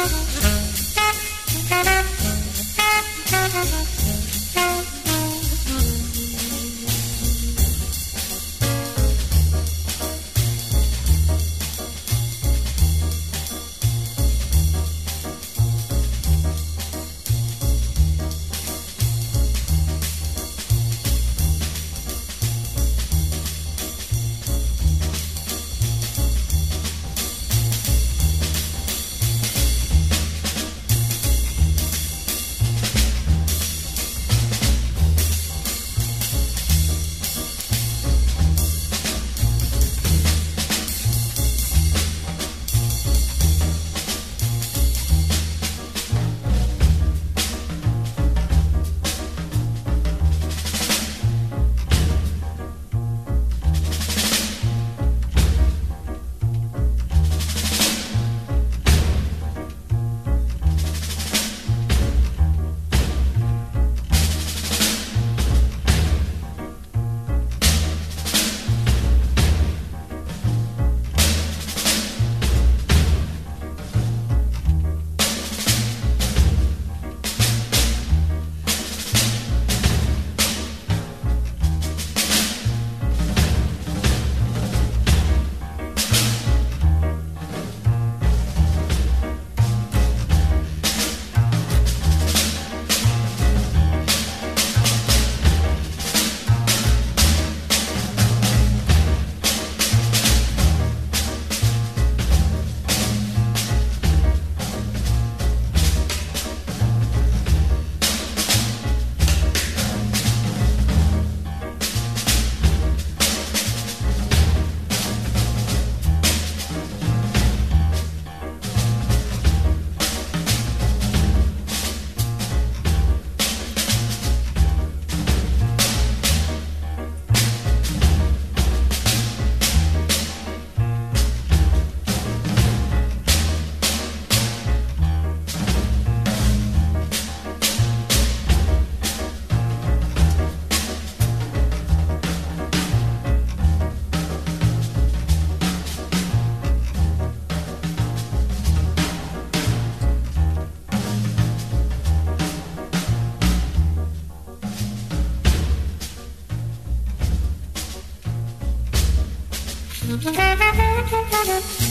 Música Thank you.